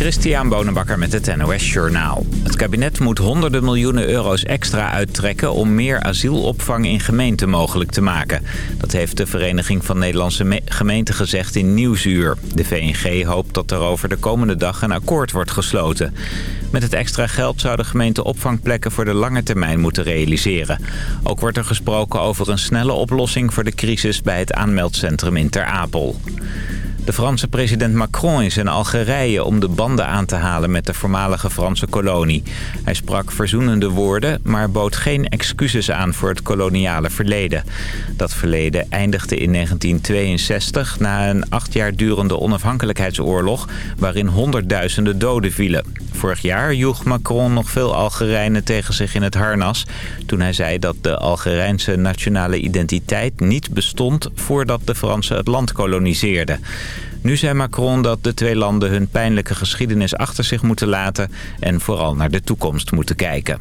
Christian Bonenbakker met het NOS Journaal. Het kabinet moet honderden miljoenen euro's extra uittrekken... om meer asielopvang in gemeenten mogelijk te maken. Dat heeft de Vereniging van Nederlandse Gemeenten gezegd in Nieuwsuur. De VNG hoopt dat er over de komende dag een akkoord wordt gesloten. Met het extra geld zou de gemeente opvangplekken voor de lange termijn moeten realiseren. Ook wordt er gesproken over een snelle oplossing voor de crisis bij het aanmeldcentrum in Ter Apel. De Franse president Macron is in Algerije om de banden aan te halen met de voormalige Franse kolonie. Hij sprak verzoenende woorden, maar bood geen excuses aan voor het koloniale verleden. Dat verleden eindigde in 1962 na een acht jaar durende onafhankelijkheidsoorlog waarin honderdduizenden doden vielen. Vorig jaar joeg Macron nog veel Algerijnen tegen zich in het harnas... toen hij zei dat de Algerijnse nationale identiteit niet bestond... voordat de Fransen het land koloniseerden. Nu zei Macron dat de twee landen hun pijnlijke geschiedenis achter zich moeten laten... en vooral naar de toekomst moeten kijken.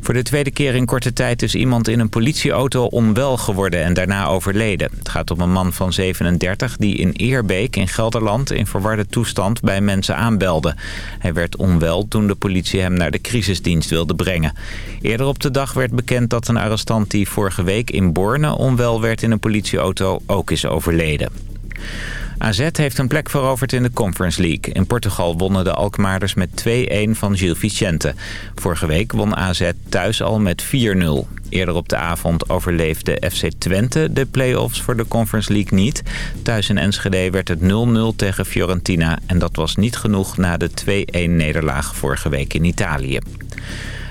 Voor de tweede keer in korte tijd is iemand in een politieauto onwel geworden en daarna overleden. Het gaat om een man van 37 die in Eerbeek in Gelderland in verwarde toestand bij mensen aanbelde. Hij werd onwel toen de politie hem naar de crisisdienst wilde brengen. Eerder op de dag werd bekend dat een arrestant die vorige week in Borne onwel werd in een politieauto ook is overleden. AZ heeft een plek veroverd in de Conference League. In Portugal wonnen de Alkmaarders met 2-1 van Gil Vicente. Vorige week won AZ thuis al met 4-0. Eerder op de avond overleefde FC Twente de play-offs voor de Conference League niet. Thuis in Enschede werd het 0-0 tegen Fiorentina. En dat was niet genoeg na de 2-1 nederlaag vorige week in Italië.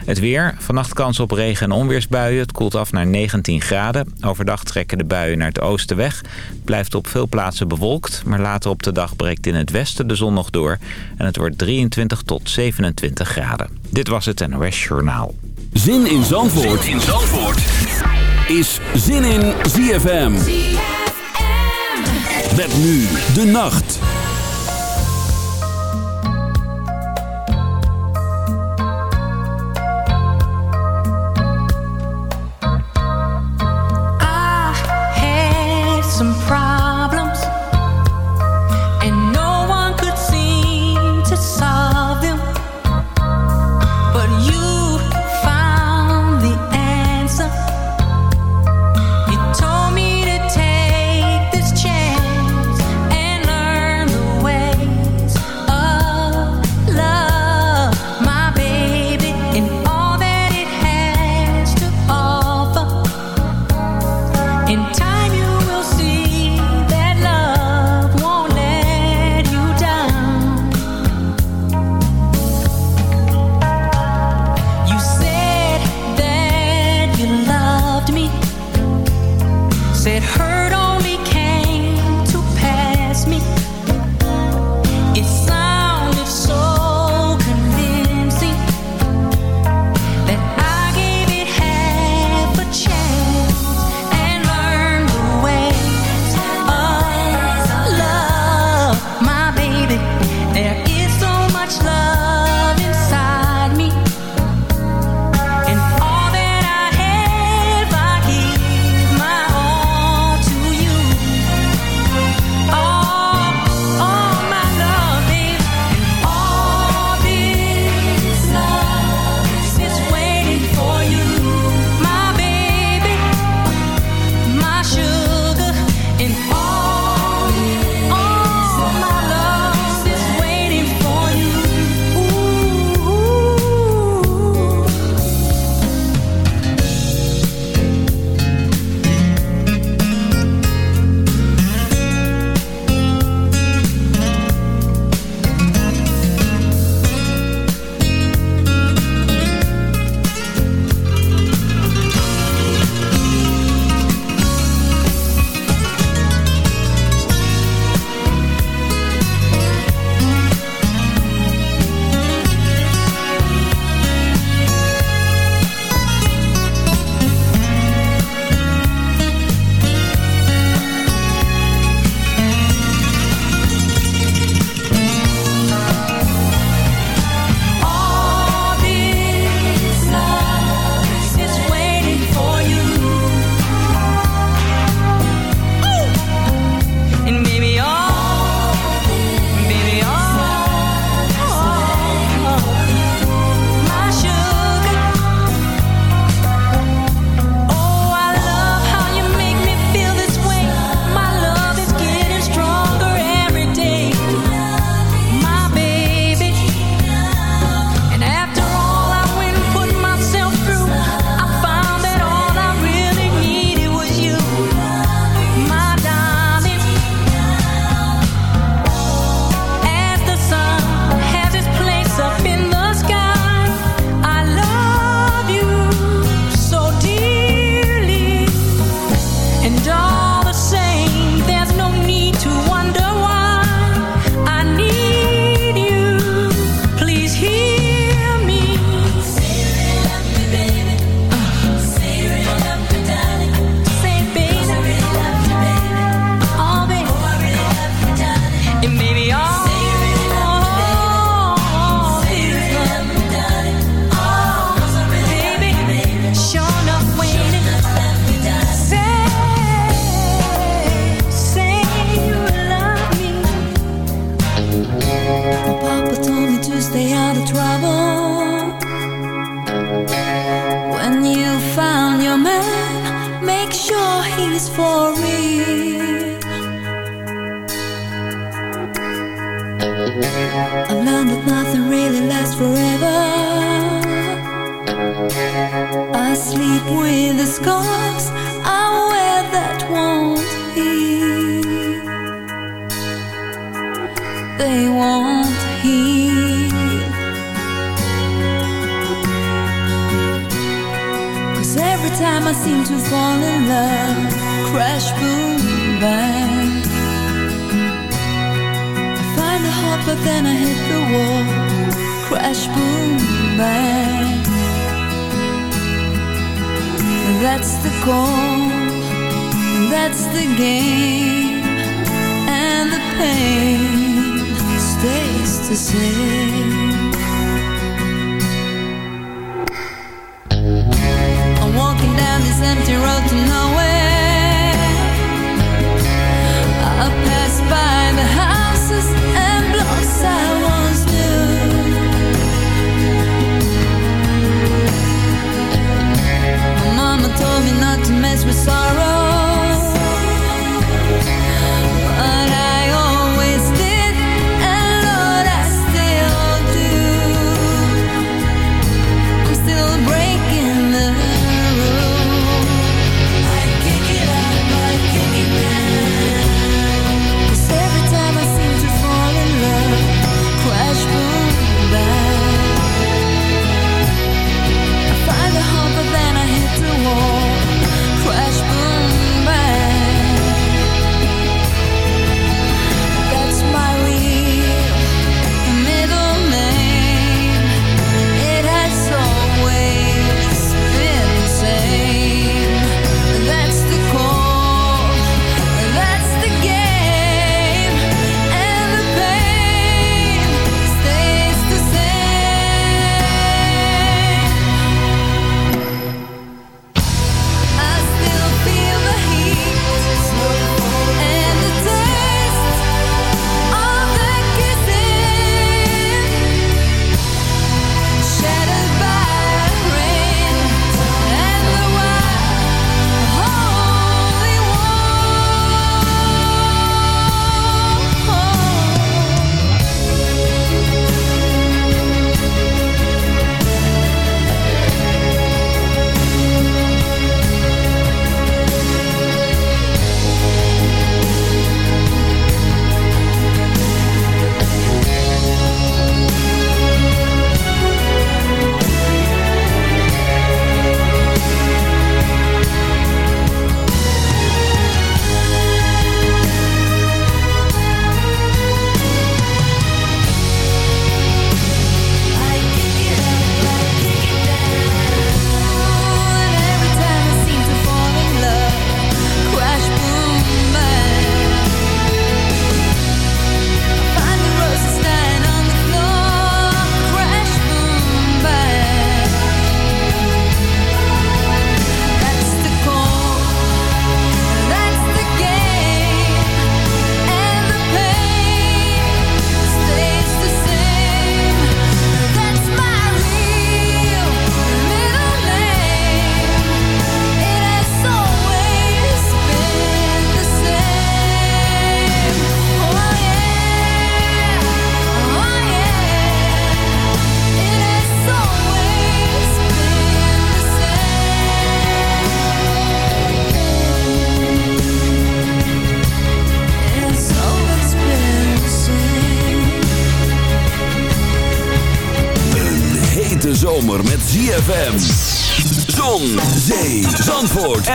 Het weer. Vannacht kans op regen- en onweersbuien. Het koelt af naar 19 graden. Overdag trekken de buien naar het oosten weg. Het blijft op veel plaatsen bewolkt. Maar later op de dag breekt in het westen de zon nog door. En het wordt 23 tot 27 graden. Dit was het NOS Journaal. Zin in Zandvoort, zin in Zandvoort. is Zin in ZFM. ZFM. Met nu de nacht.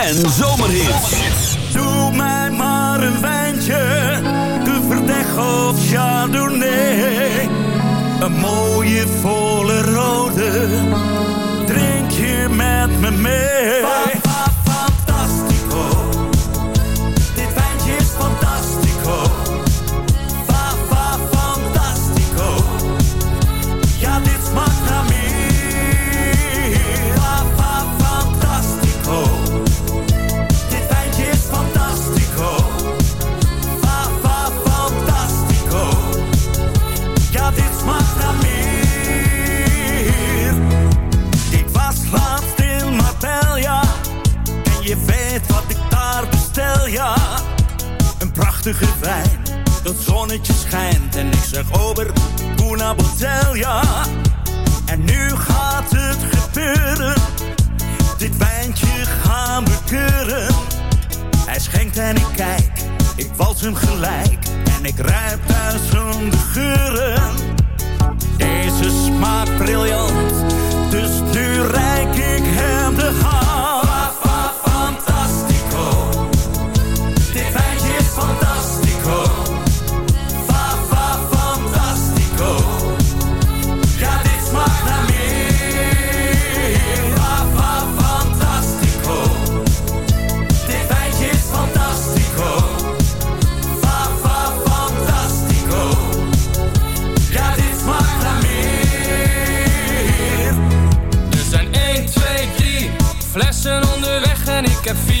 Zandvoort en zeg over una botella. En nu gaat het gebeuren. Dit wijntje gaan we keuren. Hij schenkt en ik kijk, ik wals hem gelijk. En ik ruik duizenden geuren. Deze smaakt briljant, dus nu reik ik hem de hand.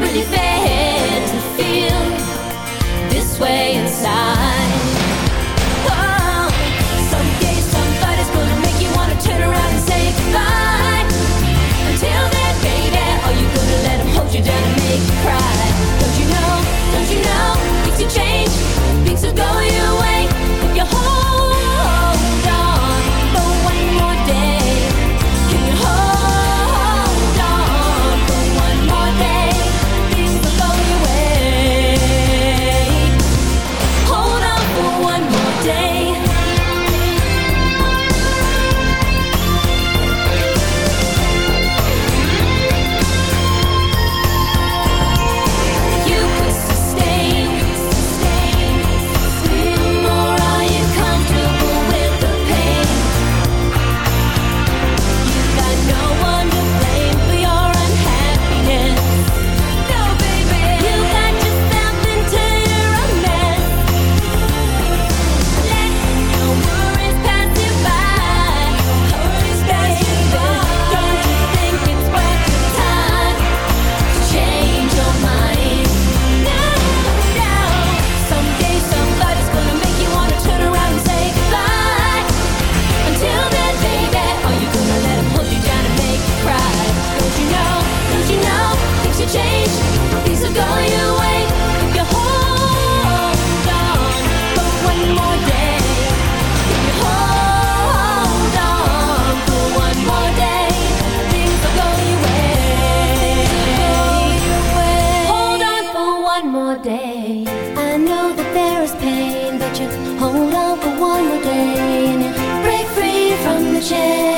really bad. one more day. I know that there is pain, but you hold on for one more day and you break free from the chain.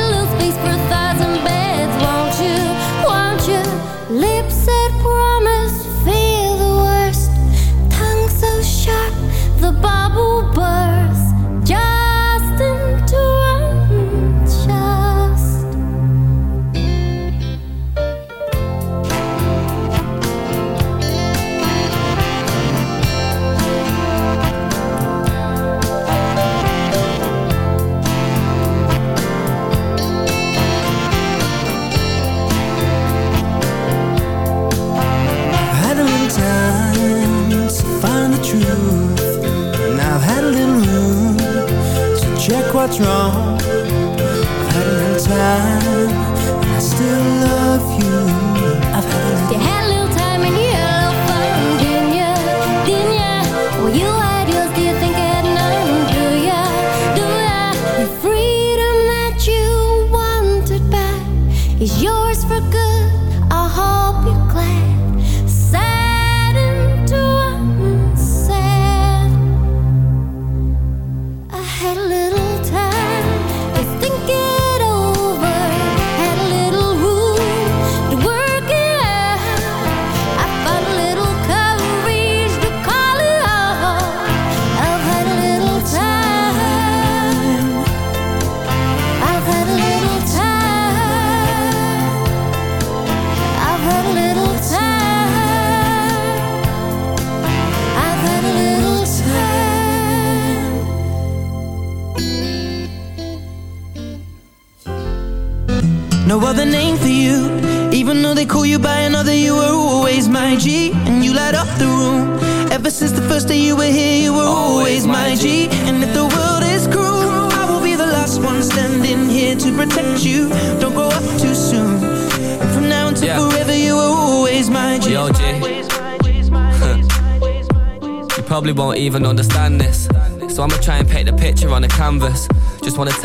is you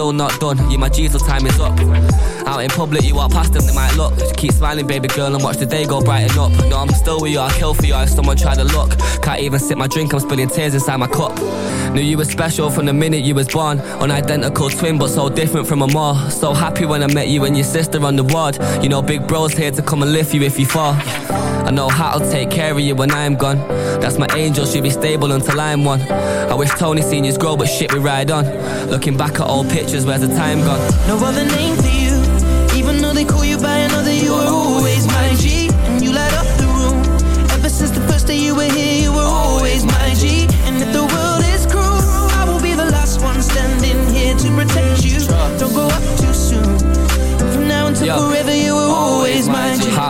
Still not done, you my till time is up. Out in public, you walk past them, they might look. Just keep smiling, baby girl, and watch the day go brighten up. No, I'm still with you, I'll kill for you if someone try to look. Can't even sip my drink, I'm spilling tears inside my cup. Knew you were special from the minute you was born. Unidentical twin, but so different from a more. So happy when I met you and your sister on the ward. You know, big bro's here to come and lift you if you fall. I know how to take care of you when I'm gone. That's my angel, she'll be stable until I'm one. I wish Tony seniors grow, but shit, we ride on. Looking back at old pictures, where's the time gone? No other name for you. Even though they call you by another, you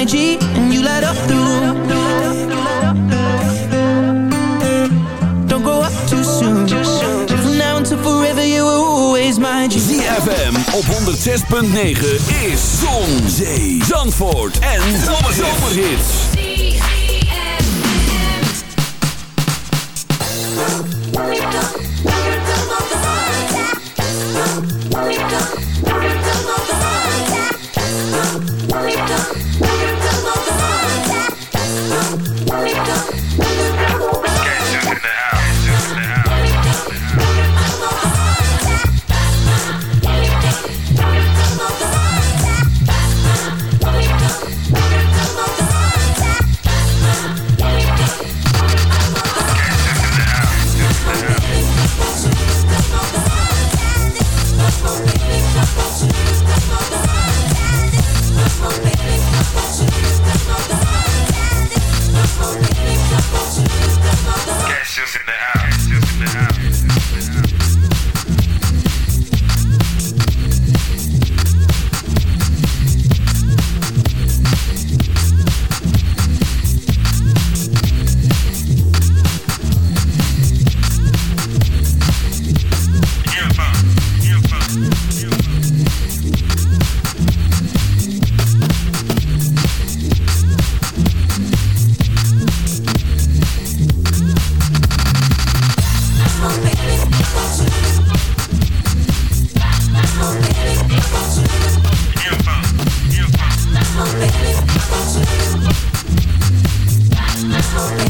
And you light up the room. Don't grow up too soon. From now until forever, you were always my G. ZFM op 106.9 is Zon, Zee, Zandvoort en Zomerhits. now.